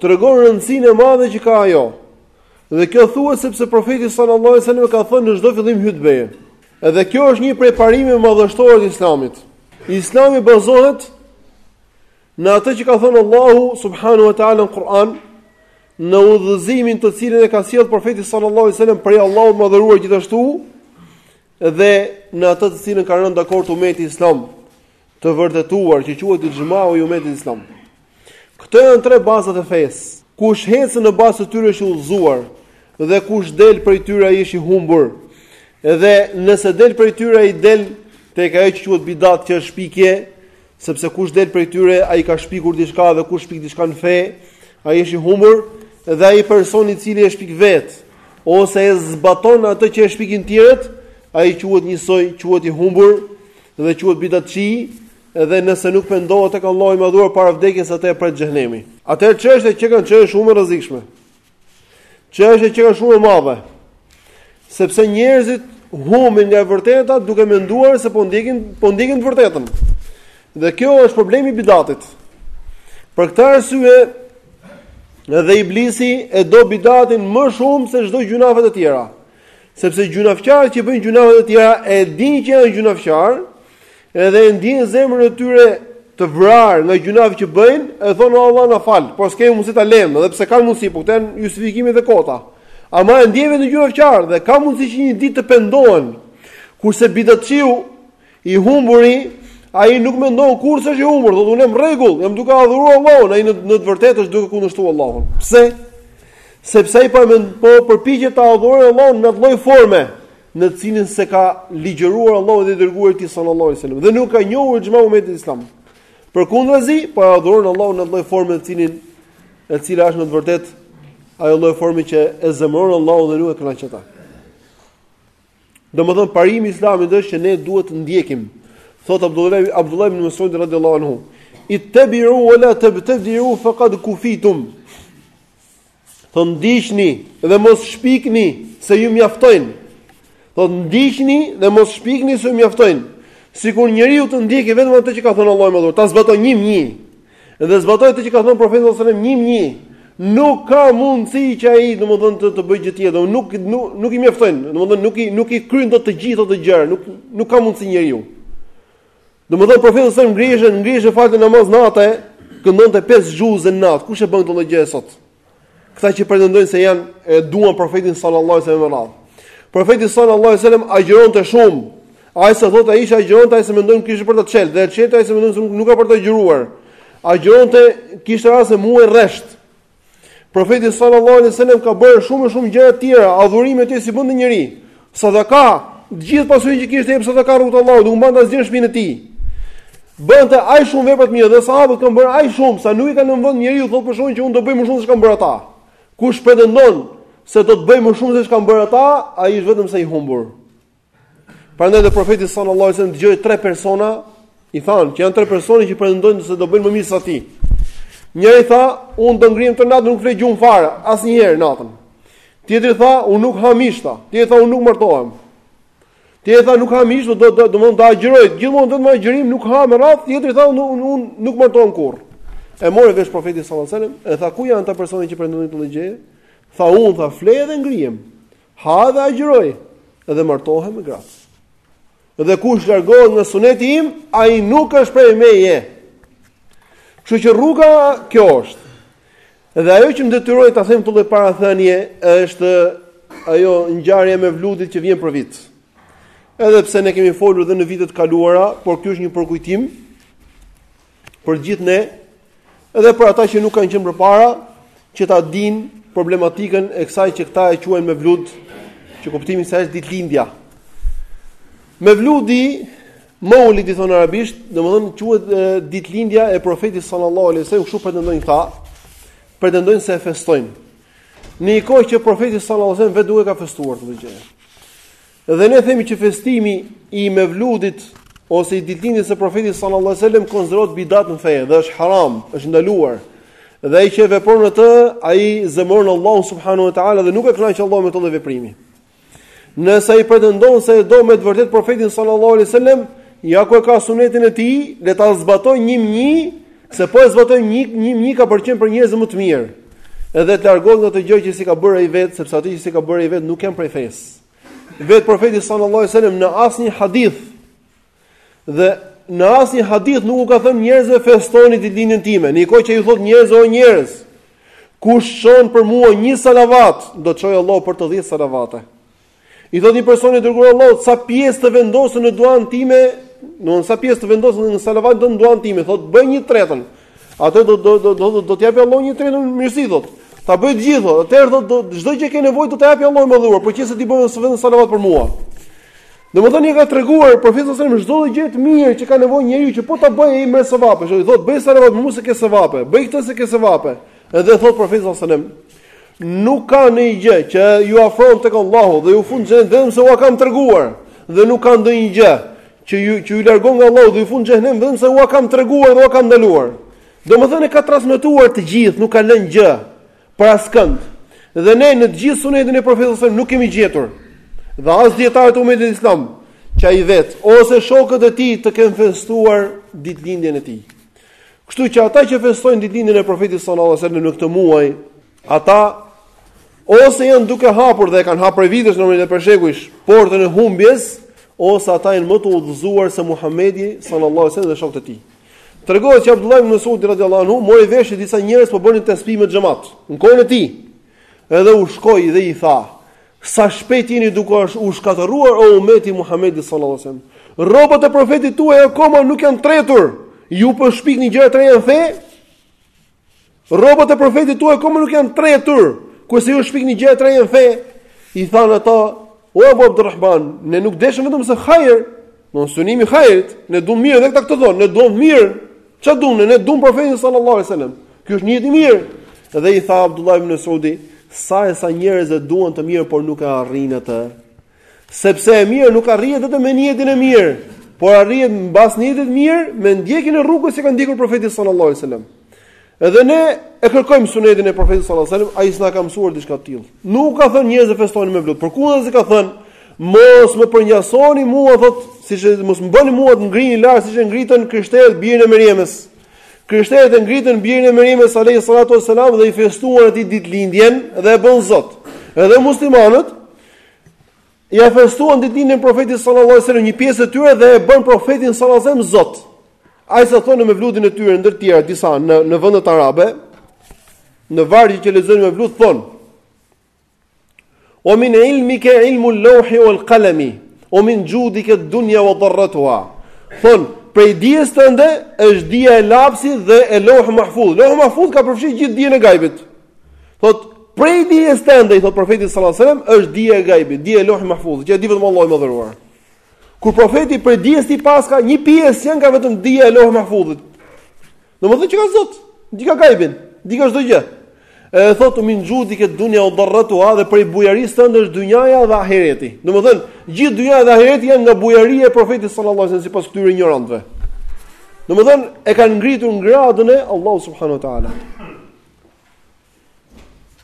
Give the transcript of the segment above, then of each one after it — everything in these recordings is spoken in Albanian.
tregon rëndësinë e madhe që ka ajo. Dhe kjo thuhet sepse profeti sallallahu alajhi wasallam e ka thënë në çdo fillim hutbeje. Edhe kjo është një prej parimeve madhështore të Islamit. Islami bazohet në atë që ka thënë Allahu subhanahu wa taala në Kur'an, në udhëzimin të cilin e ka sjellë profeti sallallahu alajhi wasallam prej Allahut të madhëruar gjithashtu dhe në atë të cilin ka rënë dakord umeti islam. të vërtetuar që quhet ixhmau i umetit islam. Këto janë tre bazat e fesë. Kush ecën në bazë të tyre është i udhëzuar dhe kush del prej tyre ai është i humbur. Edhe nëse del prej tyre ai del tek ajo që quhet bidat që është shpikje, sepse kush del prej tyre ai ka shpikur diçka dhe kush shpik diçka në fe, ai është i humbur dhe ai person i cili e shpik vetë ose e zbaton atë që e shpikin tjerët, ai quhet njësoj, quhet i humbur dhe quhet bidatçi dhe nëse nuk pendohet tek Allahu i madhëruar para vdekjes atë e pret xhehenemi. Atëherë çështja qenka çështje shumë e rrezikshme. Çështja qenka shumë e madhe. Sepse njerëzit humbin nga e vërteta duke menduar se po ndjekin po ndjekin të vërtetën. Dhe kjo është problemi i bidatit. Për këtë arsye edhe iblisi e do bidatin më shumë se çdo gjynahet e tjera. Sepse gjynahqarët që bëjnë gjynahe të tjera e dinë që janë gjynahqarë, edhe e ndinë zemrën e tyre të vrarë nga gjynahet që bëjnë, e thonë Allah na fal, por s'kemi mundësi ta lëmë, edhe pse kanë mundësi, por këto janë justifikime të kota. Ama e ndien veten gjynahqar dhe ka mundësi që një ditë të pendohen. Kurse bidatçiu I humburi, ai nuk mendon kurrë se është i humbur, thotë unë jam rregull, jam duke adhuruar Allahun, ai në të vërtetë është duke kundërshtuar Allahun. Pse? Sepse ai po po përpiqet të adhurojë Allahun në atë lloj forme në të cilin s'e ka ligjëruar Allahu dhe i dërguar i tij sallallahu alaihi wasallam dhe nuk ka njohur ixhmau i umetit islam. Përkundrazi, po e adhuron Allahun në lloj forme të cilin e cila është në të vërtetë ajo lloj forme që e zemëron Allahun dhe nuk e kënaq atë. Domethënë parimi i Islamit është që ne duhet të ndjekim. Thotë Abdullah Abdullah ibn Mas'ud radhiyallahu anhu, "Ittabi'u wa la tabtadi'u faqad kufitum." Thotë ndiqni dhe mos shpikni se ju mjaftojnë. Thotë ndiqni dhe mos shpikni se ju mjaftojnë. Sikur njeriu të ndjekë vetëm atë që ka thënë Allahu i madhëruar, ta zbatojë një më një. Dhe zbatojë atë që ka thënë Profeti sallallahu alajhi wasallam një më një. Nuk ka mundësi që ai, domethënë, të, të bëjë gjë tjetër, domethënë nuk nuk nuk i mjaftojnë, domethënë nuk i nuk i kryen dot të gjitha ato gjëra, nuk nuk ka mundësi njeriu. Domethënë Profeti sallallahu alajhi wasallam ngrihej, ngrihej falte namaz nate, këndonte pesë xhuze në natë. Kush e bën këtë gjë sot? Këta që pretendojnë se janë e duan profetin sallallahu alajhi wasallam. Profeti sallallahu alajhi wasallam agjëronte shumë. Aq sa thotë Aisha agjëronte aq sa mendoje kishte për të çel, dhe çelte aq sa mendoje se nuk ka për të agjëruar. Agjëronte kishte raste muaj rresht. Profeti sallallahu alajhi wasallam ka bërë shumë shumë gjëra të tjera, adhurime që s'i bën dot njeri. Sadaka, të gjithë pasurinë që kishte jep sadaka rrugë t'Allahut, nuk mba asgjë në shpinë e tij. Bënte aq shumë vepra të mira dhe sahabët kanë bërë aq shumë sa nuk i ka në vend njeriu, thotë personi që unë do bëj më shumë se ç'kanë bërë ata. Kush pretendon se do të bëj më shumë se ç'kanë bërë ata, ai është vetëm se i humbur. Prandaj dhe profeti sallallahu alajhi wasallam dëgjoi tre persona I thanë që janë tre persona që pretendojnë se do bëjnë më mirë se ti. Njëri tha, unë do ngrihem tërë natën, nuk fle gjumë fare, asnjëherë natën. Tjetri tha, unë nuk ha mish tha. Tjetri tha, unë nuk martohem. Tjetri tha, nuk ha mish tha, do do domethënë do agjëroj. Gjithmonë vetëm agjërim nuk ha me radhë. Tjetri tha, unë unë un, nuk martohem kurrë. E mori vesh profeti sallallahu alajhi wasallam, e tha, ku janë ata persona që pretendojnë këtë gjë? Tha, unë tha, fle dhe ngrihem. Ha dhe agjëroj dhe martohem me gratë. Dhe kush largohet nga suneti im, ai nuk është prej meje. Kështu që rruga kjo është. Dhe ajo që më detyroi ta them këtë lloj parathënie është ajo ngjarje e mevludit që vjen për vit. Edhe pse ne kemi folur edhe në vitet e kaluara, por ky është një përkujtim. për gjithë ne, edhe për ata që nuk kanë qenë përpara, që ta dinë problematikën e kësaj që këta e quajnë mevlud, që kuptimi i saj është ditëlindja. Mevludi, Maulid i thonë arabisht, domethënë quhet ditëlindja e profetit sallallahu alaihi wasallam, kështu pretendojnë këta. Pretendojnë se e festojnë. Në një kohë që profeti sallallahu alaihi wasallam vetë nuk e ka festuar këtë gjë. Dhe ne themi që festimi i Mevludit ose i ditëlindjes së Profetit sallallahu alajhi wasallam konsiderohet bidat në fe dhe është haram, është ndaluar. Dhe ai që e vepron atë, ai zemëron Allahun subhanahu wa taala dhe nuk e kënaq Allahun me këtë veprim. Nëse ai pretendon se e do me të vërtetë Profetin sallallahu alajhi wasallam, ja ku e ka sunetin e tij, le ta zbatojë një më një, se po e zbatoi një më një ka për qenë prej njerëzve më të mirë. Edhe të largohet nga ato gjëra që s'i ka bërë ai vetë, sepse ato që s'i ka bërë ai vetë nuk janë prej fesë. Vetë profeti sallallahu alajhi wasallam në asnjë hadith dhe në asnjë hadith nuk u ka thënë njerëzve festoni ditëlindjen time. Në një kohë që ju thotë njerëzve o njerëz, kush çon për mua një salavat, do të çojë Allahu për të 10 salavate. I thotë një person i dërguar i Allahut sa pjesë të vendos në në duan time, do të sa pjesë të vendos në salavatet në duan time, thotë bëj një të tretën. Atë do do do do do të japë Allahu një të tretën mirësi thotë. Ta bëj të gjithë thotë. Atëherë thotë do çdo gjë që ke nevojë do të japë Allahu në duar, por në qoftë se ti bën vetëm salavat për mua. Domethënë ka treguar profeti sallallahu alajhi wasallam çdo gjë të mirë që ka nevojë njeriu që po ta bëj ai me sevap. Ai thotë bëj salavat për mua se ke sevap. Bëj këtë se ke sevap. Edhe thotë profeti sallallahu alajhi wasallam nuk ka një gjë që ju afron tek Allahu dhe ju fut në xhenet vetëm se ua kam treguar dhe nuk ka ndonjë gjë që ju që ju largon nga Allahu dhe ju fut në xhehnem vetëm se ua kam treguar dhe ua kam ndaluar. Domethënë e ka transmetuar të gjithë, nuk ka lënë gjë për askënd. Dhe ne në të gjithë sunetin e profetit sallallahu nuk kemi gjetur. Dhe as dietarët e umetit islam, që ai vet ose shokët e tij të kenë festuar ditëlindjen e tij. Kështu që ata që festojnë ditëlindjen e profetit sallallahu alajhi wasallam në këtë muaj, Ata ose janë duke hapur dhe e kanë hapur prej vitesh e prej shekujsh portën e humbjes, ose ata janë më të udhëzuar se Muhamedi sallallahu alaihi wasallam dhe shokët e tij. Tregohet që Abdullah ibn Mas'ud radhiyallahu anhu mori vesh që disa njerëz po bënin tesbih me xhamat. Në kohën e tij, edhe u shkoi dhe i tha: "Sa shpejt jeni duke u shkatërruar o ummeti Muhamedi sallallahu alaihi wasallam. Rrobat e profetit tuaj akoma nuk janë tretur. Ju po shpikni gjëra të reja në fe?" Rrobat e profetit tuaj akoma nuk janë tretur, kurse ju shpikni gjëra të reja në fe, i thanë ata, o Abu Abdurrahman, ne nuk deshëm vetëm se hajër, domethënë synimi i hajrit, ne dum të mirën dhe këta këtë thonë, ne dum të mirën, ça dum ne, ne dum profetin sallallahu alai sallam, ky është nijet i mirë, dhe i tha Abdullah ibn Mesudi, sa e sa njerëz e duan të mirën, por nuk e arrinë atë, Sepse e mira nuk arrihet vetëm me nijetin e mirë, por arrihet mbas nijetit të mirë me ndjekjen e rrugës që ka ndjekur profeti sallallahu alajhi wasallam. Edhe ne e kërkojmë sunetin e profetit sallallahu alajhi wasallam, ai s'na ka mësuar diçka të tillë. Nuk ka thënë njerëz festoni mevlud, përkundrazi ka thënë Mos më përngjasoni mua, thot, siç mos më bëni mua të ngrini lart siç e ngritën krishterët birin e Meriemës. Krishterët e ngritën birin e Meriemës alayhi salatu wasalam dhe i festuan atij ditëlindjen dhe e bënë Zot. Edhe muslimanët Ia festuan ditën e profetit sallallahu alajhi wasallam një pjesë e tyre dhe e bënë profetin sallallahu alajhi wasallam Zot. Aq sa thonë në mevludin e tyre ndër të tjera disa në në vendet arabe, në vargje që lexojnë mevlud thonë. Ue min ilmike ilmul leuhi uel kalemi, ue min xhudike dunja ue darratuha. Thonë, prej dijes tënde, është dija e lapsit dhe e leuhi mahfudh. Leuhi mahfudh ka përfshirë gjithë dijen e gajbit. Thot prej dijes tënde i thot profeti sallallahu alajhi wasallam është dija e gajbit, dija e Leuhi Mahfuz, që e di vetëm Allahu i mëdhëruar. Kur profeti prej dijes tij paska një pjesë janë ka vetëm dija e Leuhi Mahfuzit. Domethënë që ka Zot, dika gajbin, dika çdo gjë. E thot min xhudike dunja ue darrateha dhe prej bujarisë tënde është dynjaja dhe ahireti. Domethënë gjithë dynjaja dhe ahireti janë nga bujaria e profetit sallallahu alajhi wasallam sipas këtyre injorantëve. Domethënë e kanë ngritur n'gradën e Allahu subhanahu wa taala.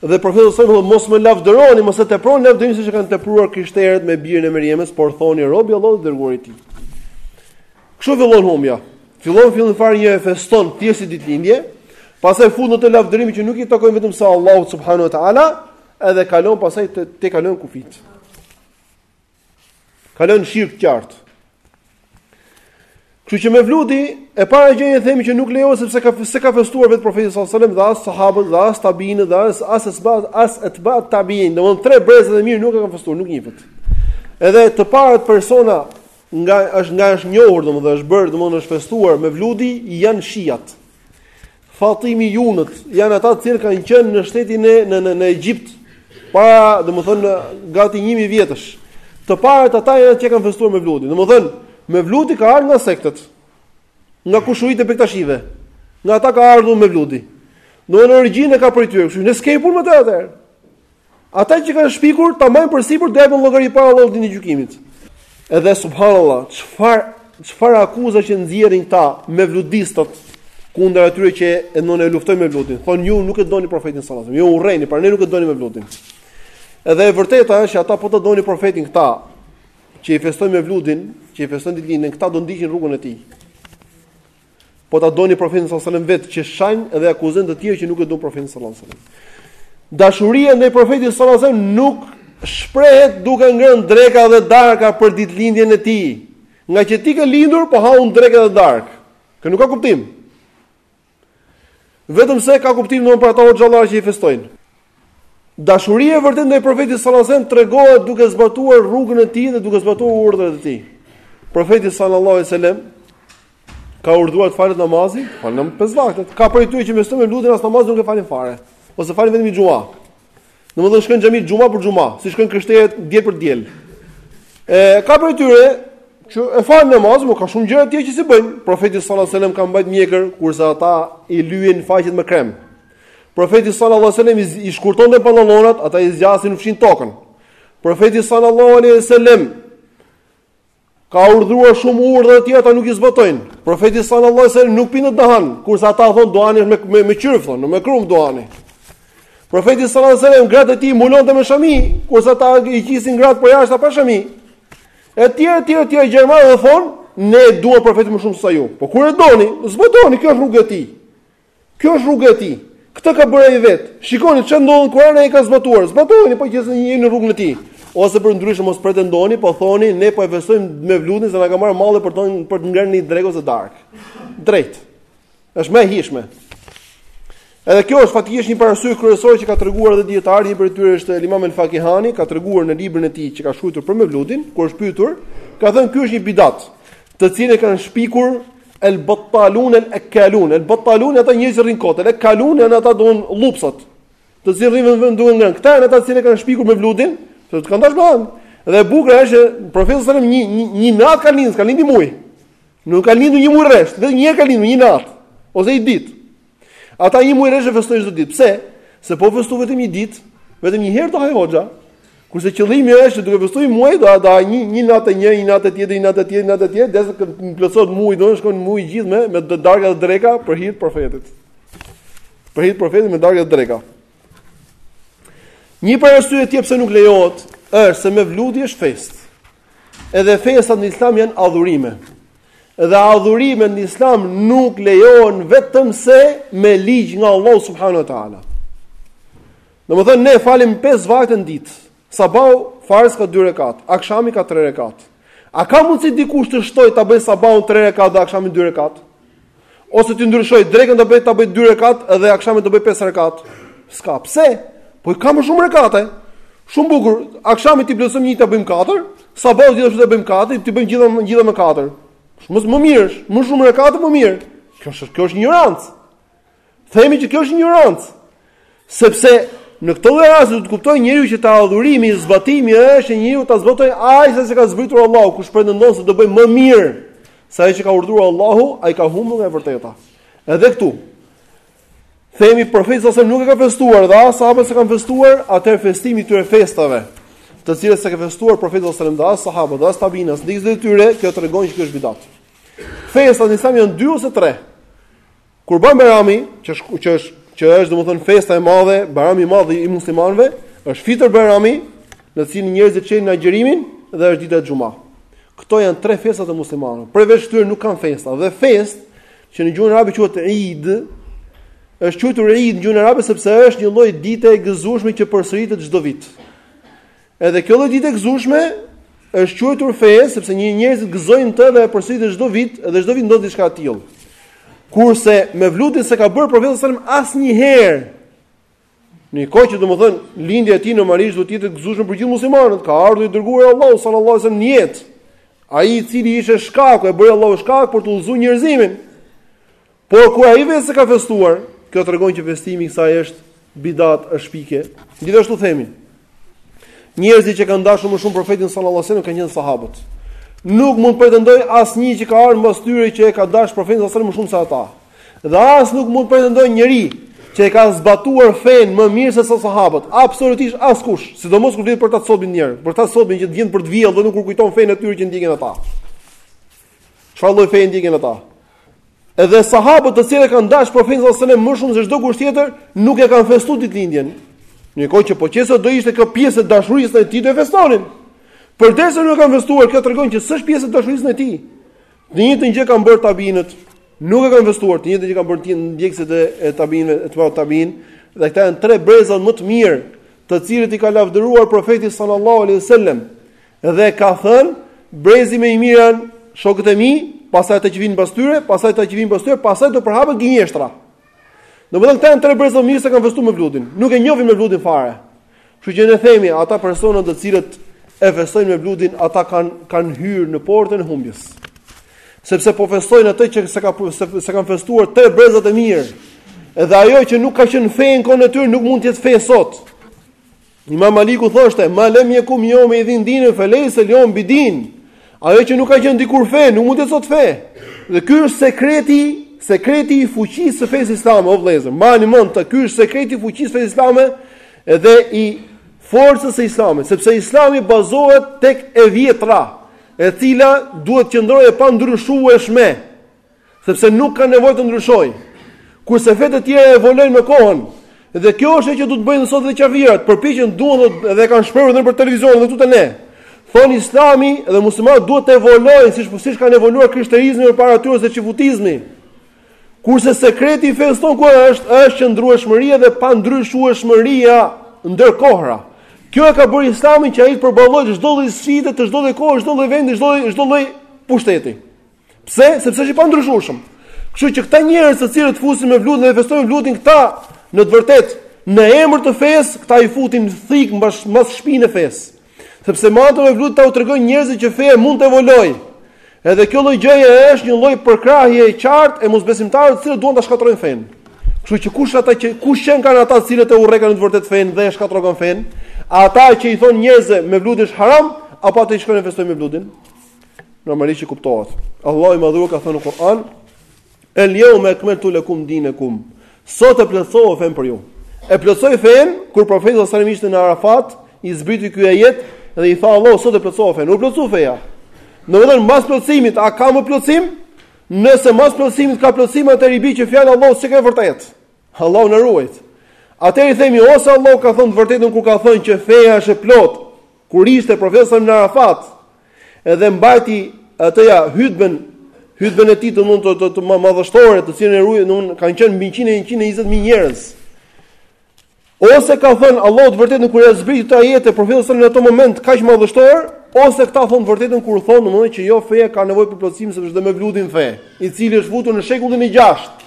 Dhe profeti sallallahu alajhi wasallam mos më lavdëroni, mos e teproni lavdërimin siç e kanë tepruar krishterët me birin e Meriemës, por thoni robi Allahu i dërguar i tij. Kështu fillon humbja. Fillon fillon far një e feston thjesht si ditëlindje, pastaj fut në të lavdërime që nuk i takojnë vetëm sa Allahu subhanahu wa taala, edhe kalon pastaj te, te kalon kufit. Kalon shirk të qartë. Kështu që mevludi, e para gjë që themi që nuk lejohet sepse ka s'e ka festuar vetë profeti sallallahu alajhi wasallam dhe as sahabët dhe as tabiinët dhe as as as as, as etba tabiin, domthon tre brezat e mirë nuk e kanë festuar, nuk njihet. Edhe të parët persona nga është nga është njohur domthon është bërë domthon është festuar mevludi janë shiat. Fatimijunët janë ata të cilët kanë qenë në shtetin e në në, në Egjipt para, domethënë gati 1000 vjetësh. Të parët ata janë që kanë festuar mevludin. Domethënë, mevludi ka ardhur nga sektet. Nga kushurinjt e Bektashive. Nga ata ka ardhur mevludi. Domethënë origjinën e ka prej tyre, kështu ne s'kemi punë me të atëherë. Ata që kanë shpikur ta mbajnë përsipër do japin llogari para Allahut ditën e gjykimit. Edhe subhanallah, çfarë çfarë akuza që nxjerrin këta mevludistët kundër atyre që e domethënë luftojnë mevludin. Thon ju nuk e doni profetin sallallahu alajhi wasallam. Ju e urreni, prandaj nuk e doni mevludin. Edhe e vërteta është që ata po ta donin profetin këta që i festojnë mevludin, që i festojnë ditëlindjen këta do ndiqin rrugën e tij. Po ta donin profetin sallallahu alajhi wasallam vetë që shajn dhe akuzojnë të tjerë që nuk e duan profetin sallallahu alajhi wasallam. Dashuria ndaj profetit sallallahu alajhi wasallam nuk shprehet duke ngrënë dreka dhe darka për ditëlindjen e tij. Ngaqë ti ke lindur, po ha un dreka dhe dark. Kjo nuk ka kuptim. Vetëm se ka kuptim domethënë për ata hoxhallarë që i festojnë. Dashuria e vërtetë ndaj profetit sallallahu alajhi wasallam tregohet duke zbatuar rrugën e tij dhe duke zbatuar urdhrat e tij. Profeti sallallahu alajhi wasallam ka urdhëruar të falet namazi, domethënë pesë vakte. Ka prej tyre që festojnë mevludin as namazin nuk e falin fare, ose falin vetëm xhuma. Domethënë shkojnë xhami xhuma për xhuma, si shkojnë krishterët diel për diel. E ka prej tyre që e falin namazin, por ka shumë gjëra tjera që s'i bëjnë. Profeti sallallahu alajhi wasallam ka mbajt mjekër kurse ata i lyejnë faqet me krem. Profeti sallallahu alejhi dhe sellem i shkurtonte pantallonat, ata i zgjasin u fshin tokën. Profeti sallallahu alejhi dhe sellem ka urdhëruar shumë urdhë të tjera ata nuk i zbatojnë. Profeti sallallahu alejhi dhe sellem nuk pinte duhan, kurse ata thonë duhani me me, me qyrf thonë, në mekruh duhani. Profeti sallallahu alejhi dhe sellem gratë e tij i mbulonte me shami, kurse ata i qisin gratë përjashtë pa shami. Etj etj etj edhe thonë ne e duam profetin më shumë se ju. Po kur e doni, zbatoni kjo rruga e tij. Kjo është rruga e tij. Këtë ka bërë ai vet. Shikoni çfarë ndodh në Kur'an ai ka zbatuar. Zbatojeni po që jeni në rrugën e tij. Ose përndryshe mos pretendoni, po thoni ne po e festojmë mevludin se na ka marrë malli për të për të ngrënë një drekë ose darkë. Drejt. Është më e hijshme. Edhe kjo është faktikisht një arsye kryesore që ka treguar edhe dijetarët, prej tyre është Imam El Fakihani, ka treguar në librin e tij që ka shkruar për Mevludin, kur është pyetur, ka thënë ky është një bidat. të cilën e kanë shpikur el battalun el akalun el battalun ata njerëz që rrinë kot el akalun janë ata domethënë llupsat të cilët rrinë vetëm duan ngrënë këta janë ata të cilët kanë shpikur mevludin se u ka dashur barku dhe puna është profeti sallallahu alajhi wasallam në një natë ka lindur s'ka lindur një muj nuk ka lindur një muj rresht vetëm një ka lindur një natë ose një ditë Ata një muaj rresht e festojnë çdo ditë. Pse? Se po festua vetëm një ditë, vetëm një herë do hajë hoxha. Kurse qëllimi është që duke festuar muaj, domethënë ata një një natë një, një natë tjetër, një natë tjetër, një natë tjetër, derisa të plotësohet muaji, do të shkon muaji gjithë me me darka dhe dreka për hir të profetit. Për hir të profetit me darka dhe dreka. Një për arsye tjetër pse nuk lejohet është se mevludi është festë. Edhe festat në Islam janë adhurime. Dhe adhurimet në Islam nuk lejohen vetëm se me ligj nga Allahu subhanahu wa taala. Domethënë ne falim 5 vakte në ditë. Sabahu farzi ka 2 rekat, akshami ka 3 rekat. A ka mundsi dikush të shtojë ta bëjë sabahun 3 rekat dhe akshamin 2 rekat? Ose t'i ndryshojë, drekën do bëj ta bëj 2 rekat dhe akshamin ta bëjë 5 rekat. S'ka. Pse? Po i ka më shumë rekate. Shumë bukur. Akshamin t'i plotësojmë një ta bëjmë 4, sabahun gjithashtu ta bëjmë 4, t'i bëjmë të gjitha me 4. Shumë më mirë, më shumë rekate më mirë. Kjo është kjo është injorancë. Themi që kjo është injorancë. Sepse në këto lloj raste duhet ta kuptojë njeriu që te adhurimi, zbatimi është e njeriu ta zbatojë aq sa e ka zbritur Allahu, kush pretendon se do bëjë më mirë se ajo që ka urdhëruar Allahu, ai ka humbur nga e vërteta. Edhe këtu. Themi profeti a.s. nuk e ka festuar dhe as sahabët s'e kanë festuar, atëherë festimi i atyre festave, të cilat s'e ka festuar profeti a.s. dhe as sahabët, as tabiinët, ndjekësit e tyre, kjo tregon që kjo është bidat. Festat në Islam janë dy ose tre. Kurban Bajrami, që është që është që është domethënë festa e madhe, Bajrami i madh i muslimanëve, është Fitër Bajrami, në të cilin njerëzit çelin agjërimin dhe është dita e Xhuma. Këto janë tre festat e muslimanëve. Përveç këtyre nuk kanë festa. Dhe festë që në gjuhën arabe quhet Eid, është quajtur Eid në gjuhën arabe sepse është një lloj dite e gëzueshme që përsëritet çdo vit. Edhe kjo lloj dite e gëzueshme është quajtur festë, sepse një njerëzit gëzojnë në të dhe e përsëritin çdo vit dhe çdo vit ndodh diçka e tillë. Kurse mevludin s'e ka bërë profeti sallallahu alajhi wasallam asnjëherë. Ndërkohë që domethënë lindja e tij normalisht duhet të jetë e gëzueshme për gjithë muslimanët, ka ardhur i dërguari i Allahut sallallahu alajhi wasallam në jetë. Ai i cili ishte shkaku e bëri Allahu shkak për të udhëzuar njerëzimin. Por kur ai vetë s'e ka festuar, kjo tregon që festimi i kësaj është bidat, është shpikje. Gjithashtu themi, njerëzit që kanë dashur më shumë profetin sallallahu alajhi wasallam kanë qenë sahabët. Nuk mund të pretendojë asnjë që ka ardhur mbas tyre që e ka dashur profetin sallallahu alajhi wasallam më shumë se ata. Dhe as nuk mund të pretendojë njeri që e ka zbatuar fenë më mirë se sa sahabët. Absolutisht askush, sidomos kur vjen për të sotmit njerëz, për të sotmit që të vjen për të vjellë dhe nuk kur kujton fenë e tyre që ndjekin ata. Çfarë lloj feje ndjekin ata? Edhe sahabët të cilët kanë dashur profetin sallallahu alajhi wasallam më shumë se çdokush tjetër, nuk e kanë festuar ditëlindjen. Ndërkohë që po qe se do ishte kjo pjesë e dashurisë ndaj tij do e festonin. Por derisa nuk e kanë festuar, kjo tregon që s'është pjesë e dashurisë ndaj tij. Të njëjtën gjë kanë bërë tabiinët, nuk e kanë festuar, të njëjtën gjë kanë bërë dhe ndjekësit e tabiinëve, etbau tabiin, dhe këta janë tre brezat më të mirë, të cilët i ka lavdëruar profeti sallallahu alajhi wasallam. Dhe ka thënë, brezi më i mirë janë shokët e mi, pastaj ata që vijnë pas tyre, pastaj ata që vijnë pas tyre, pastaj do përhapet gënjeshtra. Domethënë këta janë tre brezat më të mirë s'e kanë festuar mevludin. Nuk e njohin mevludin fare. Kështu që ne themi, ata persona të cilët e festojnë mevludin, ata kanë kanë hyrë në portën e humbjes. Sepse po festojnë atë që s'e ka s'e kanë festuar tre brezat e mirë. Edhe ajo që nuk ka qenë fe në kohën e tyre nuk mund të jetë fe sot. Imam Maliku thoshte, ma lem jekun jeumeidhin dinen, felejsel jeume bidin. Ajo që nuk ka qenë dikur fe, nuk mund të jetë sot fe. Dhe ky është sekreti, sekreti i fuqisë së fesë islame, o vëllezër. Mbani mend, ky është sekreti i fuqisë së fesë islame dhe i forcës së islamit, sepse islami bazohet tek e vjetra, e cila duhet të qëndrojë e pandryshueshme. Sepse nuk ka nevojë të ndryshojë. Kurse fetë e tjera evolojnë me kohën. Dhe kjo është ajo që duan të bëjnë sot dhe qafirat, përpiqen duan dhe, dhe e kanë shprehur edhe për televizion dhe këtu te ne. Thonë Islami dhe muslimanët duhet të evolojnë siç siç kanë evoluar krishterizmi përpara tyre dhe çifutizmi. Kurse sekreti i fesë tonë ku është është qëndrueshmëria dhe pandryshueshmëria ndër kohëra. Kjo e ka bërë Islamin që ai të përballojë çdo lloj sfide të çdo lloj kohe, çdo lloj vendi, çdo çdo lloj pushteti. Pse? Sepse është i pandryshueshëm. Kështu që këta njerëz të cilët fusin mevlutin dhe festojnë mevlutin këta në të vërtetë në emër të fesë, këta i fusin thikë mbas mbas shpine fesë. Sepse me atë mevlut ata u tregojnë njerëzve që feja mund të evoluojë. Edhe kjo lloj gjëje është një lloj përkrahje e qartë e mosbesimtarëve të cilët duan ta shkatërrojnë fenë. Kështu që kush ata që kush qenkan ata të cilët e urrekan në të vërtetë fenë dhe e shkatërrokan fenë? Ata që i thonë njerëzve mevluti është haram apo ata që shkojnë festojnë mevlutin? Normalisht që kuptohet. Allahu i madhëruar ka thënë në Kur'an, el jeume ekmeltu lekum dinekum, sot e plotësova fenë për ju. E plotësoi fenë, kur profeti alejhi selam ishte në Arafat, i zbriti ky ajet, dhe i tha Allahu, sot e plotësova fenë, u plotësua feja. Domethënë, mas plotësimit, a ka më plotësim? Nëse mas plotësimit ka plotësim, atëherë i bie që fjala e Allahut s'qenka e vërtetë. Allahu na ruajt. Atëherë i themi, ose Allahu ka thënë të vërtetën kur ka thënë që feja është e plotë, kur ishte profeti në Arafat, Edhe mbajti atëherë hutben hutben e tij të mund të të, të madhështore, të cilën e ruaj, domethënë kanë qenë mbi 100 120 mijë njerëz. Ose ka thënë Allahu të vërtetën kur ia zbriti këto ajete profetit në atë moment kaq madhështor, ose këta thonë të vërtetën kur thonë domethënë që jo feja ka nevojë për plotësim se do mevludin fe, i cili është futur në shekullin e 6.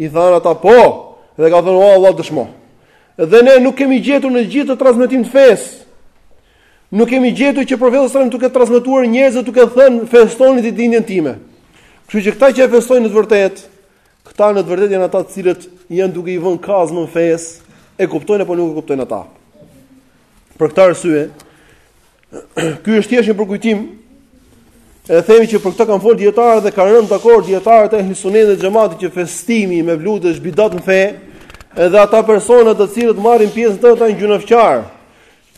I thanë ata po, dhe ka thënë o Allah dëshmo. Dhe ne nuk kemi gjetur në gjithë transmetimet e fesë. Nuk kemi gjetur që profeti sallallahu alajhi wasallam t'u ketë transmetuar njerëzve duke thënë festoni ditëlindjen time. Kështu që këta që e festojnë në të vërtetë, këta në të vërtetë janë ata të cilët janë duke i vënë kazmën fesë, e kuptojnë apo nuk e kuptojnë ata. Për këtë arsye, Ky është thjesht një përkujtim. E themi që për këtë kanë folur dietarët dhe kanë rënë dakord dietarët e ehli sunetit dhe xhamatit që festimi i mevlutit është bidat në fe, edhe ata persona të cilët marrin pjesë në të ata janë gjynahqarë.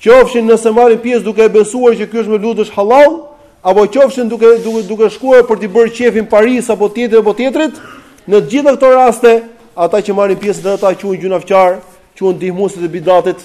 Qofshin nëse marrin pjesë duke e besuar që ky është mevluti është hallall, apo qofshin duke duke duke shkuar për t'i bërë qejfin parisë apo tjetrit apo tjetrit, në të gjitha këto raste ata që marrin pjesë në të ata quhen gjynahqarë, quhen ndihmues të bidatit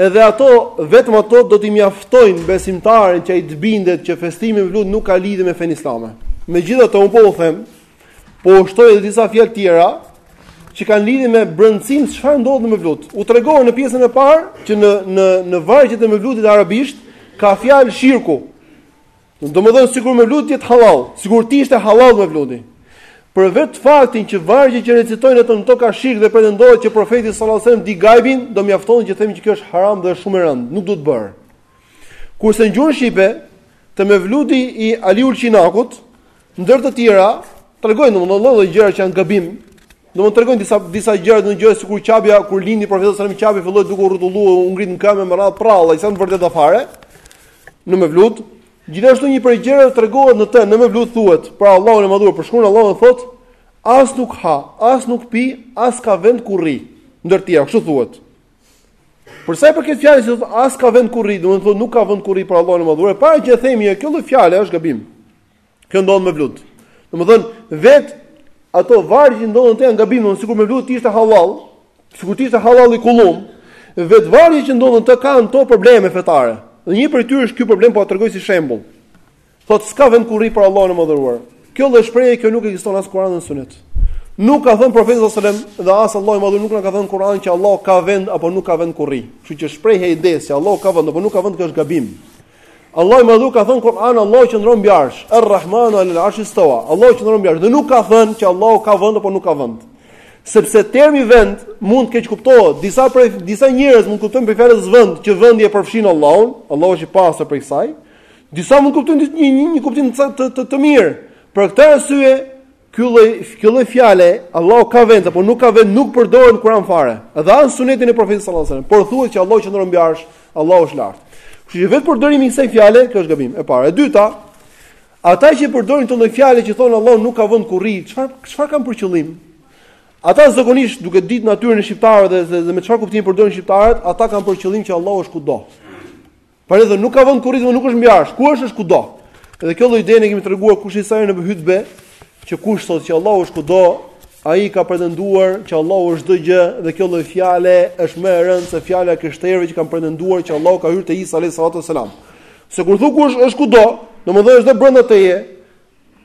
Edhe ato, vetëm ato do t'i mjaftonin besimtarit që ai të bindet që festimi i mevlutit nuk ka lidhje me fenë islame. Megjithatë, unë po u them, po u shtoj edhe disa fjalë të tjera që kanë lidhje me brendësinë çfarë ndodh në Mevlut. U tregova në pjesën e parë që në në në vargjet e Mevlutit arabisht ka fjalë shirku. Domethënë sikur mevludi të jetë hallall, sikur të ishte hallall mevludi. Për vetë faktin që vargjet që recitojnë ata në to ka shirk dhe pretendohet që profeti sallallahu alajhi wasallam di gajbin, do mjaftonte që të themi që kjo është haram dhe është shumë e rëndë, nuk duhet bërë. Kurse në gjuhën shqipe, te mevludi i Ali Ulqinakut, ndër të tjera, tregojnë domethënë lloj-lloj gjëra që janë gabim, Do me thënë tregojnë disa disa gjëra do gjëra sikur Qabja kur lindi profeti sallallahu alajhi wasallam filloi duke u rrotulluar u ngrit në këmbë me radhë përralla, s'janë të vërteta fare. Në Mevlut, gjithashtu një prej gjërave që tregohet në të, në Mevlut thuhet, pra për Allahun e madhëruar përshkruan Allahu thotë, as nuk ha, as nuk pi, as ka vend ku rri. Ndër të tjera, kështu thuhet. Për sa i përket fjalës se thotë as ka vend ku rri, do të thotë nuk ka vend ku rri për Allahun e madhëruar. E para që e themi, kjo lloj fjale është gabim. Kjo ndodh në Mevlud. Domethën vet ato vargje që ndodhen te janë gabim, domethën sikur mevludi ishte halal, sikur ishte halal i kulluar, vet vargje që ndodhen te kanë këto probleme fetare. Dhe një prej tyre është ky problem po ta tregoj si shembull. Thotë s'ka vend ku rri për Allahun e madhëruar. Kjo lloj shprehje kjo nuk ekziston as Kur'an as Sunet. Nuk ka thënë profeti sallallahu alajhi wasallam dhe as Allahu i madhëruar nuk na ka thënë Kur'an që Allah ka vend apo nuk ka vend ku rri. Kështu që shprehja e idesë se Allah ka vend apo nuk ka vend është gabim. Allahu i madhëruar ka thënë Kur'an Allahu qëndron mbi arsh, Ar-Rahmanu 'ala al-'arshi istawa. Allahu qëndron mbi arsh dhe nuk ka thënë që Allahu ka vend apo nuk ka vend. Sepse termi vend mund të keqkuptohet. Disa prej disa njerëz mund të kuptojnë prej fjalës vend që vendi e përfshin Allahun, Allahu është i pastër prej kësaj. Disa mund të kuptojnë një një, një kuptim të të, të, të mirë. Për këtë arsye Ky lloj, kjo lloj fjale, Allahu ka vend apo nuk ka vend, nuk përdoret në Kur'an fare. Edhe as në Sunetin e Profetit sallallahu alajhi wasallam, por thuhet që Allahu qëndron mbi arsh, Allahu është lart. Kështu që vetë përdorimi i kësaj fjale, kjo është gabim. E para, e dyta, ata që përdorin këtë lloj fjale që thonë Allahu nuk ka vend ku rri, çfarë çfarë kanë për qëllim? Ata zakonisht duke ditë natyrën e shqiptarëve dhe, dhe, dhe me çfarë kuptimi përdorin shqiptarët, ata kanë për qëllim që Allahu është kudo. Pra thonë nuk ka vend ku rri, domethënë, nuk është mbi arsh. Ku është? Është kudo. Edhe kjo lloj ideje e kemi treguar kushedi sa herë në hutbe, që kush thotë që Allahu është kudo, ai ka pretenduar që Allahu është çdo gjë dhe kjo lloj fjale është më e rëndë se fjala e krishterëve që kanë pretenduar që Allahu ka hyrë te Isa alayhi salatu wasalam. Se kur thua që është kudo, domethënë është dhe brenda teje,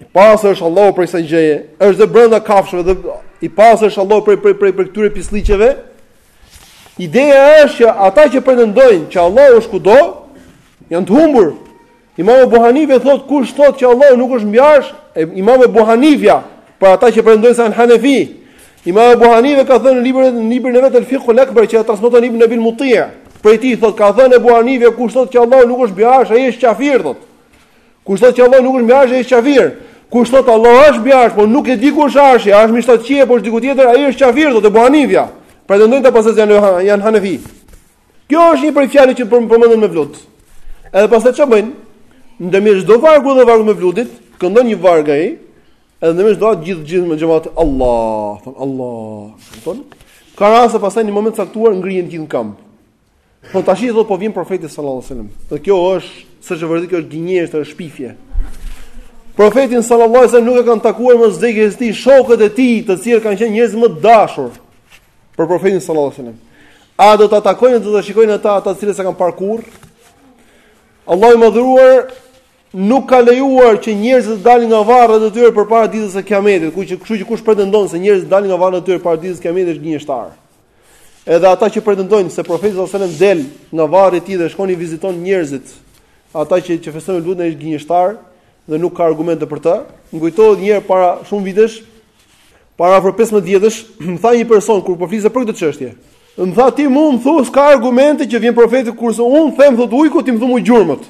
I pastër është Allahu prej kësaj gjëje, është dhe brenda kafshëve dhe i pastër është Allahu prej prej prej, prej këtyre pislliqeve. Ideja është që ata që pretendojnë që Allahu është kudo, janë të humbur. Imam Abu Hanife thot kush thot që Allahu nuk është mbi arsh, Imam Abu Hanifja, për ata që pretendojnë se janë Hanefi. Imam Abu Hanife ka thënë në librin në librin e vet Al-Fiqh al-Akbar që transmeton Ibn Abil Mutia. Prej tij thot ka thënë Abu Hanife kush thot që Allahu nuk është mbi arsh, ai është kafir thot. Kush thotë që Allah nuk është mbi arsh, është kafir. Kush thotë Allah është mbi arsh, por nuk e di ku është arshi, a është mbi shtatë qiej apo është diku tjetër, ai është kafir, thotë Abu Hanifja. Pretendojnë këta pastaj janë janë Hanefi. Kjo është një prej fjalëve që përmenden në mevlud. Edhe pastaj çfarë bëjnë? Ndërmjet çdo vargu dhe vargu mevludit, këndon një varg ai, edhe ndërmjet thonë të gjithë gjithë me xhamat Allah, thon Allah. Thon. Ka raste pastaj në moment të caktuar ngrihen gjithë në këmbë. Po tashi do po vjen profeti sallallahu alajhi wasallam. Dhe kjo është, s'është vërtet kjo është gënjeshtër, është shpifje. Profetin sallallahu alajhi wasallam nuk e kanë takuar mbas vdekjes së tij shokët e tij, të cilët kanë qenë njerëz më të dashur për profetin sallallahu alajhi wasallam. A do ta takojnë do ta shikojnë ata ata të cilët s'e kanë parë kurrë? Allahu i madhëruar nuk ka lejuar që njerëzit të dalin nga varret e tyre përpara ditës së Kiametit, ku që kështu që kush pretendon se njerëzit dalin nga varret e tyre para ditës së Kiametit është gënjeshtar. Edhe ata që pretendojnë se profeti sallallahu alajhi wasallam del nga varri i tij dhe shkon i viziton njerëzit, ata që që festojnë mevlutin është gënjeshtar dhe nuk ka argumente për të, më kujtohet një herë para shumë vitesh, para afër 15 vjetësh, më tha një person kur po fliste për këtë çështje. Më tha ti mua më thua s'ka argumente që vjen profeti kurse un them thot ujku ti më thua gjurmët.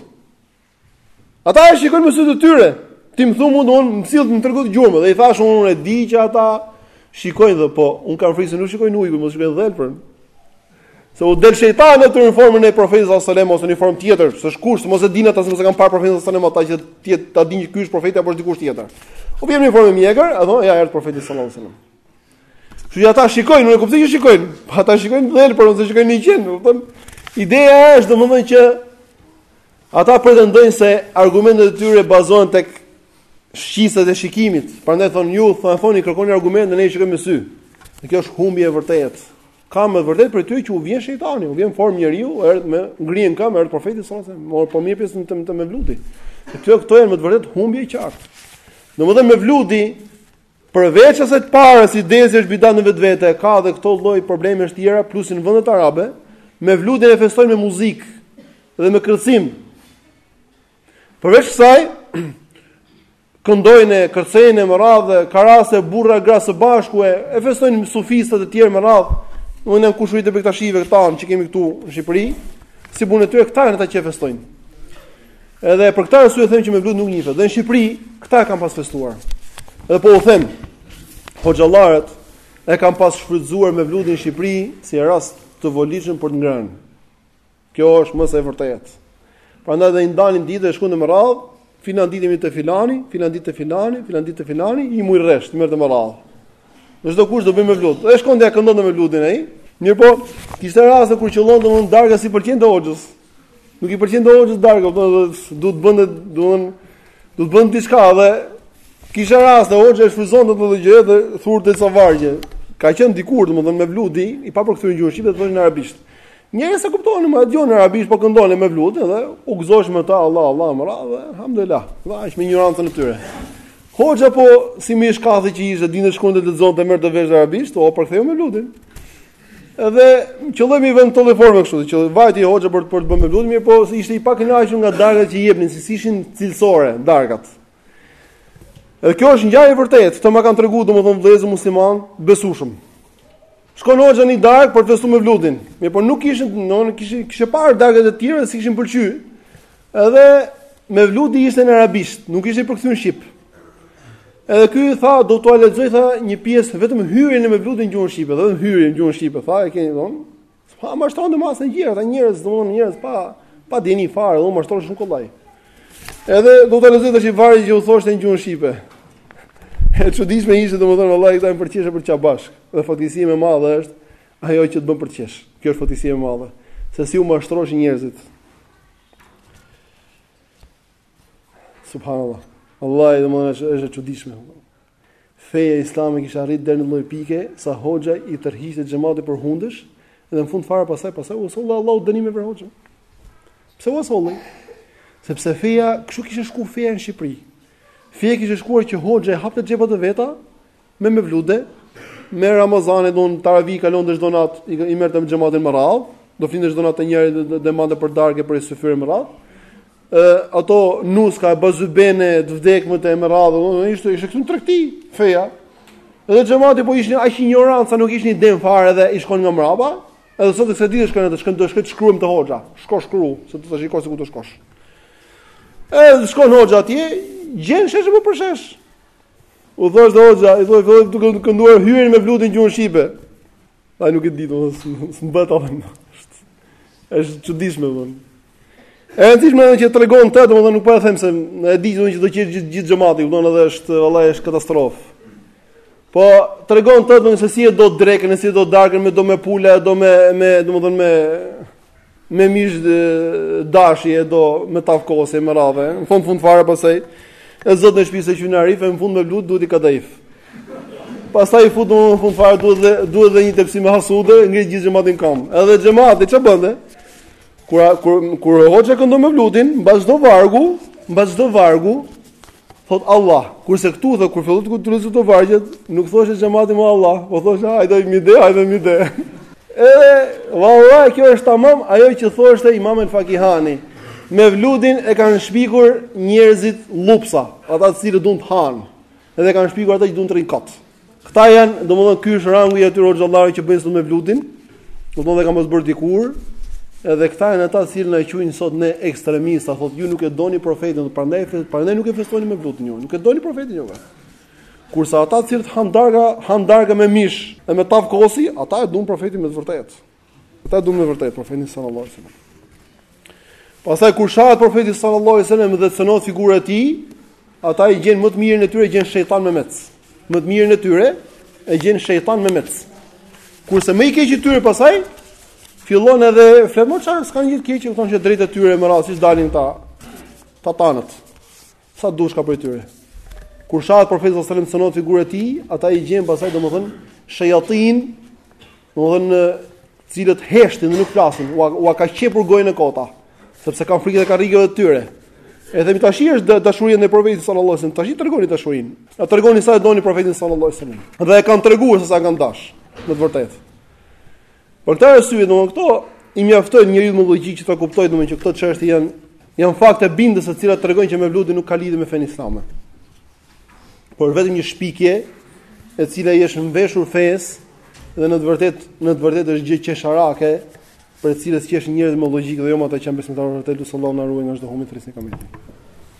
Ata e shikojnë me sy të tyre. Ti më thua mua më sill, më trego gjurmët, dhe i thashë, unë e di që ata shikojnë dhe po, unë kam frikë se nuk shikojnë ujkun, mos shikojnë dhelprën. Se u del shejtani në formën e profetit sallallahu alajhi wasallam ose në formë tjetër, se kush, se mos e dinë ata se mos e kanë parë profetin sallallahu alajhi wasallam ata që ti ta dinë që ky është profeti apo është dikush tjetër. U vjen në formë mjekër, e thonë ja erdhi profeti sallallahu alajhi wasallam. Që ata shikojnë, nuk e kuptoj që shikojnë, po ata shikojnë dhelpër ose shikojnë një gjë, domethënë. Ideja është domethënë që Ata pretendojnë se argumentet e tyre bazohen tek shqisat e shikimit. Prandaj thonë ju, thonë thoni kërkoni argumente ne i shikojmë me sy. Dhe kjo është humbje e vërtetë. Ka me vërtet prej tyre që u vjen shejtani, u vjen formë njeriu, erdh, ngrihen në këmbë, erdh profeti sallallahu alajhi wasallam, po merr pjesë te, te mevluti. Këto këto janë me të vërtetë humbje e qartë. Domethënë mevluti Përveç asaj të parës, idesë është bidat në vetvete, ka edhe këto lloj problemesh tjera, plus në vendet arabe, mevludin e festojnë me muzikë dhe me kërcim. Përveç kësaj, këndojnë, kërcejnë me radhë, ka raste burra gra së bashku e, e festojnë sufista të tjerë me radhë. Janë kushërinjtë e bektashive këta që kemi këtu në Shqipëri, si puna e tyre këta janë ata që e festojnë. Edhe për këtë arsye them që mevlut nuk njifet. Dhe në Shqipëri këta kanë pas festuar. Edhe po u them, hoxhallarët e kanë pas shfrytzuar mevlutin në Shqipëri si rast të volitshëm për të ngrënë. Kjo është më se e vërtetë. Prandaj dhe i ndanin ditët dhe shkonin me radhë, filan ditë te filani, filan ditë te filani, filan ditë te filani, një muaj rresht, merrte me radhë. Në çdo kush do bëjë mevlut. Dhe shkonte ia këndonte mevlutin ai. Mirpo, kishte raste kur qëllonte domethënë darka s'i pëlqente hoxhës. Nuk i pëlqente hoxhës darka, domethënë do të bënte domethënë do të bënte diçka dhe kishte raste hoxha refuzon të thotë gjë dhe thurte ca vargje. Ka qen dikur domethënë mevludi i papërkthyer në gjuhën shqipe dhe e thoshin arabisht. Njerëzit s'e kuptonin, e dëgjonin arabisht po këndonin mevludin dhe u gëzoshin ata Allah Allah me radhë dhe alhamdulillah. Dha është me ignorancën e tyre. Hoxha po si më i shkathi që ishte, dinte të shkruante të lexonte merrte vesh arabisht, e përktheu mevludin. Edhe qëlloi në një vend atë lloj forme kështu, që vajti hoxha për për të bërë mevludin, mirëpo ishte i pakënaqur nga darkat që i jepnin, se s'ishin cilësore darkat. Edhe kjo është ngjarje e vërtetë, këtë ma kanë treguar domethënë vëllezër muslimanë, të besueshëm. Shkon hoxha në darkë për të festuar mevludin. Mirëpo nuk ishin, nuk kishin kishte parë darkat e tjera, s'i kishin pëlqyer. Edhe Mevludi ishte në arabisht, nuk ishte përkthyer në shqip. Edhe ky i tha, do t'ua lexoj tha një pjesë vetëm hyrjen e Mevludit në gjuhën shqipe, vetëm hyrjen në gjuhën shqipe, tha e keni von. Pra mashtronte masën e gjerë, ata njerëz, domthonë njerëz pa pa dije fare, u mashtronin shumë kollaj. Edhe do t'ua lexoj tash i vari që u thoshte në gjuhën shqipe. E çuditshme ishte domthonë vallahi këta janë për t'qesh e për t'qa bashkë. Dhe fatkeqësia më e madhe është ajo që të bën për t'qesh. Kjo është fatkeqësia më e madhe. Se si u mashtroshin njerëzit. Subhanallah. Vallahi edhe më është e çuditshme. Feja islame kishte arrit deri në atë lloj pike, sa hoxha i tërhiqte xhematin për hundësh, edhe në fund fare pastaj, pastaj, u solli Allahu dënime për hoxha. Pse u solli? Sepse feja, kështu kishte shku feja në Shqipëri. Feja kishte shkuar që hoxha i hapte xhepat e veta, me mevlude, me Ramazane do në teravi kalonte çdo natë i, i merrte me xhamatin me radhë, do flinte çdo natë te njëri dhe do hante për darkë për syfyr me radhë. Ë ato nuska e bazubene të vdekmit e me radhë, ishte ishte kthy në tregti feja. Edhe xhamati po ishin aq injorantë sa nuk kishin idenë fare dhe i shkonin nga mbrapa. Edhe sot e kësaj dite shkon atë, shkon do shkoj të shkruajmë te hoxha. Shko shkru, se do të shikosh ku do shkosh. Edhe shkon hoxha atje, gjen shesh e bo përshesh. U thoshte hoxha, i thoi filloi duke të kënduar hyrjen e mevludit në gjuhën shqipe. Ai nuk e di domethënë, s'më bëhet apo më. Është është çuditshme domethënë. E rëndësishme edhe që tregon të, domethënë nuk po e them se e di domethënë që do të qesh gjithë gjithë xhamati, domethënë edhe është vallahi është katastrofë. Po tregon të domethënë se si e do drekën, si e do darkën, e do me pula, do me me domethënë me me mish dashi e do me tavë kosi me radhë në fund fund fare pastaj e zotin e shtëpisë e qujnë Arif e në fund mevludit duhet një kadaif pastaj i fut në fund fare duhet dhe duhet dhe një tepsi me hasude ngri gjithë xhamatin n'kam edhe xhamati ç'a bënte kur kur kur hoxha këndon mevludin mbas çdo vargu mbas çdo vargu Thotë Allah, kurse këtu thotë kur fillon të këndojë këto vargjet, nuk thoshte xhamati më Allah, po thoshte ai do mi dhe, ai do mi dhe. Edhe vallahi kjo është tamam ajo që thoshte Imam El Fakihani. Mevludin e kanë shpikur njerëzit llupsa, ata të cilët duan të hanë. Edhe kanë shpikur ata që duan të rrinë kot. Këta janë, domethënë ky është rangu i atyre hoxhallarëve që bëjnë sot mevludin, domethënë e kanë pas bërë dikur, edhe këta janë ata që na quajnë sot ne ekstremista, thotë ju nuk e doni profetin, prandaj prandaj nuk e festoni mevludin ju, nuk e doni profetin ju. Kurse ata të cilët han darka, han darka me mish dhe me tavë kosi, ata e duan profetin me të vërtetë. Këta duan me vërtet profetin sallallahu alaihi wasallam. Pastaj kur shahet profeti sallallahu alaihi wasallam dhe cënohet figura e tij, ata i gjen më të mirën e tyre e gjen shejtan memec. Më të mirën e tyre e gjen shejtan memec. Kurse më i keq i tyre pastaj fillon edhe flemon çfarë s'ka një keq, u thonë që drejtë e tyre më radh siç dalin ta tatanët. Sa dush ka për tyre. Kur shahet profeti sallallahu alaihi wasallam cënohet figura e tij, ata i gjen pastaj domethën shejatin Domthonë të cilët heshtin dhe nuk flasin, ua, ua ka qepur gojën e kota, sepse kanë frikën e karrigeve të tyre. Edhe mirë tashi është dashuria ndaj profetit sallallahu alajhi wasallam. Tashi tregoni dashurinë. Na tregoni sa e doni profetin sallallahu alajhi wasallam. Dhe e kanë treguar se sa e kanë dash, në të vërtetë. Për këtë arsye domthonë këto i mjaftojnë njeriut me logjikë që ta kuptojë domthonë që këto çështje janë janë fakte bindëse të cilat tregojnë që Mevludi nuk ka lidhje me fenë islame. por vetëm një shpikje e cila i është mveshur fesë dhe në të vërtet në të vërtet është gjë qesharake për të cilën qeshin njerëz me logjikë dhe jo më ata që janë besimtarë të vërtetë sallallahu alaihi wasallam na ruaj nga çdo humbje trisë kamë.